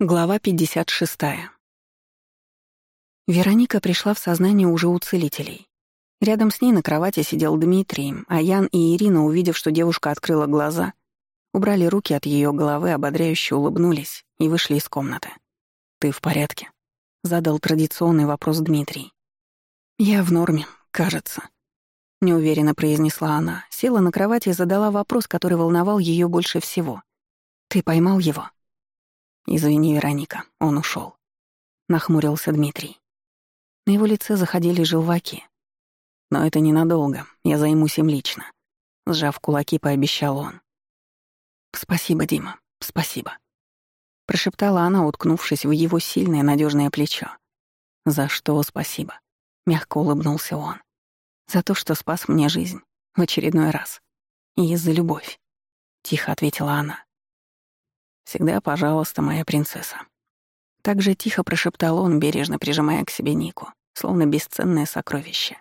Глава 56. Вероника пришла в сознание уже у целителей. Рядом с ней на кровати сидел Дмитрий, а Ян и Ирина, увидев, что девушка открыла глаза, убрали руки от ее головы, ободряюще улыбнулись и вышли из комнаты. «Ты в порядке?» — задал традиционный вопрос Дмитрий. «Я в норме, кажется», — неуверенно произнесла она, села на кровати и задала вопрос, который волновал ее больше всего. «Ты поймал его?» «Извини, Вероника, он ушел. нахмурился Дмитрий. На его лице заходили желваки. «Но это ненадолго, я займусь им лично», — сжав кулаки, пообещал он. «Спасибо, Дима, спасибо», — прошептала она, уткнувшись в его сильное надежное плечо. «За что спасибо?» — мягко улыбнулся он. «За то, что спас мне жизнь. В очередной раз. И за любовь», — тихо ответила она. Всегда, пожалуйста, моя принцесса». Так же тихо прошептал он, бережно прижимая к себе Нику, словно бесценное сокровище.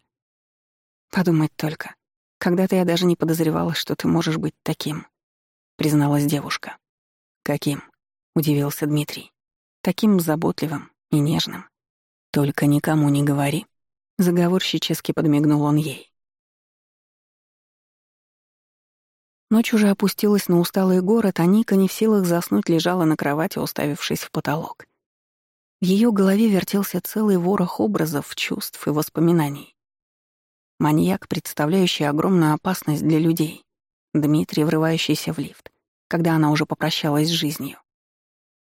«Подумать только. Когда-то я даже не подозревала, что ты можешь быть таким», — призналась девушка. «Каким?» — удивился Дмитрий. «Таким заботливым и нежным». «Только никому не говори». Заговорщически подмигнул он ей. Ночь уже опустилась на усталый город, а Ника не в силах заснуть лежала на кровати, уставившись в потолок. В ее голове вертелся целый ворох образов, чувств и воспоминаний. Маньяк, представляющий огромную опасность для людей. Дмитрий, врывающийся в лифт, когда она уже попрощалась с жизнью.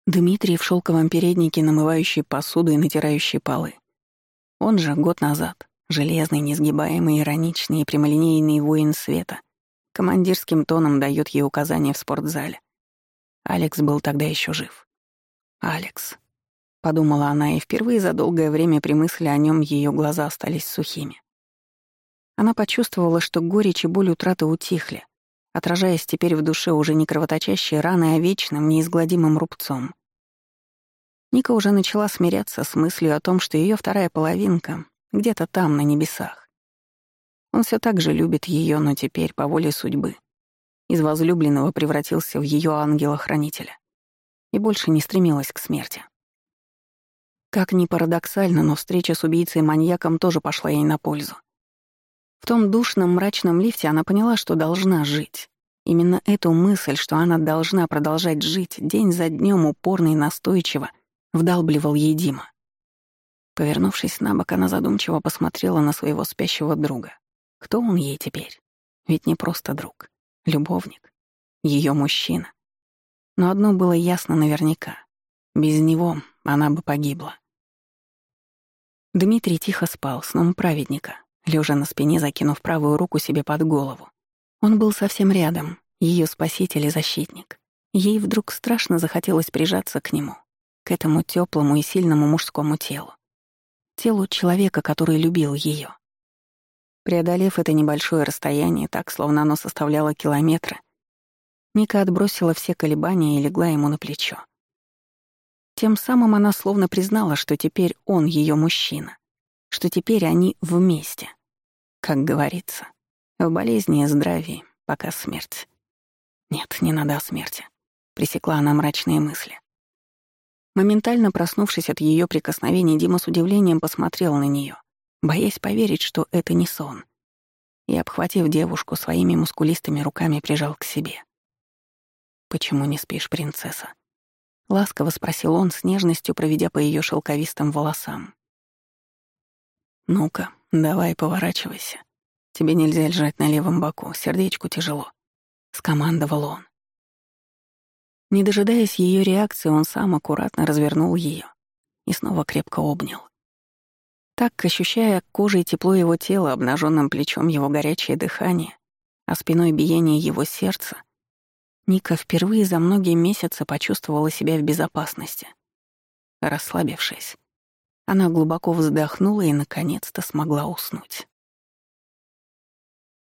Дмитрий в шелковом переднике, намывающий посуду и натирающий полы. Он же год назад, железный, несгибаемый, ироничный и прямолинейный воин света, командирским тоном дает ей указания в спортзале. Алекс был тогда еще жив. «Алекс», — подумала она, и впервые за долгое время при мысли о нем ее глаза остались сухими. Она почувствовала, что горечь и боль утраты утихли, отражаясь теперь в душе уже не кровоточащей раной, а вечным, неизгладимым рубцом. Ника уже начала смиряться с мыслью о том, что ее вторая половинка где-то там, на небесах. Он все так же любит ее, но теперь, по воле судьбы, из возлюбленного превратился в ее ангела-хранителя и больше не стремилась к смерти. Как ни парадоксально, но встреча с убийцей-маньяком тоже пошла ей на пользу. В том душном мрачном лифте она поняла, что должна жить. Именно эту мысль, что она должна продолжать жить, день за днем упорно и настойчиво вдалбливал ей Дима. Повернувшись на бок, она задумчиво посмотрела на своего спящего друга. Кто он ей теперь? Ведь не просто друг, любовник, ее мужчина. Но одно было ясно наверняка. Без него она бы погибла. Дмитрий тихо спал сном праведника, лежа на спине, закинув правую руку себе под голову. Он был совсем рядом, ее спаситель и защитник. Ей вдруг страшно захотелось прижаться к нему, к этому теплому и сильному мужскому телу. Телу человека, который любил ее. Преодолев это небольшое расстояние, так, словно оно составляло километры, Ника отбросила все колебания и легла ему на плечо. Тем самым она словно признала, что теперь он ее мужчина, что теперь они вместе. Как говорится, в болезни и здравии, пока смерть. Нет, не надо о смерти. Пресекла она мрачные мысли. Моментально проснувшись от ее прикосновений, Дима с удивлением посмотрел на нее боясь поверить, что это не сон. И, обхватив девушку своими мускулистыми руками, прижал к себе. «Почему не спишь, принцесса?» Ласково спросил он, с нежностью проведя по ее шелковистым волосам. «Ну-ка, давай поворачивайся. Тебе нельзя лежать на левом боку, сердечку тяжело», — скомандовал он. Не дожидаясь ее реакции, он сам аккуратно развернул ее и снова крепко обнял. Так, ощущая кожей тепло его тела, обнаженным плечом его горячее дыхание, а спиной биение его сердца, Ника впервые за многие месяцы почувствовала себя в безопасности. Расслабившись, она глубоко вздохнула и, наконец-то, смогла уснуть.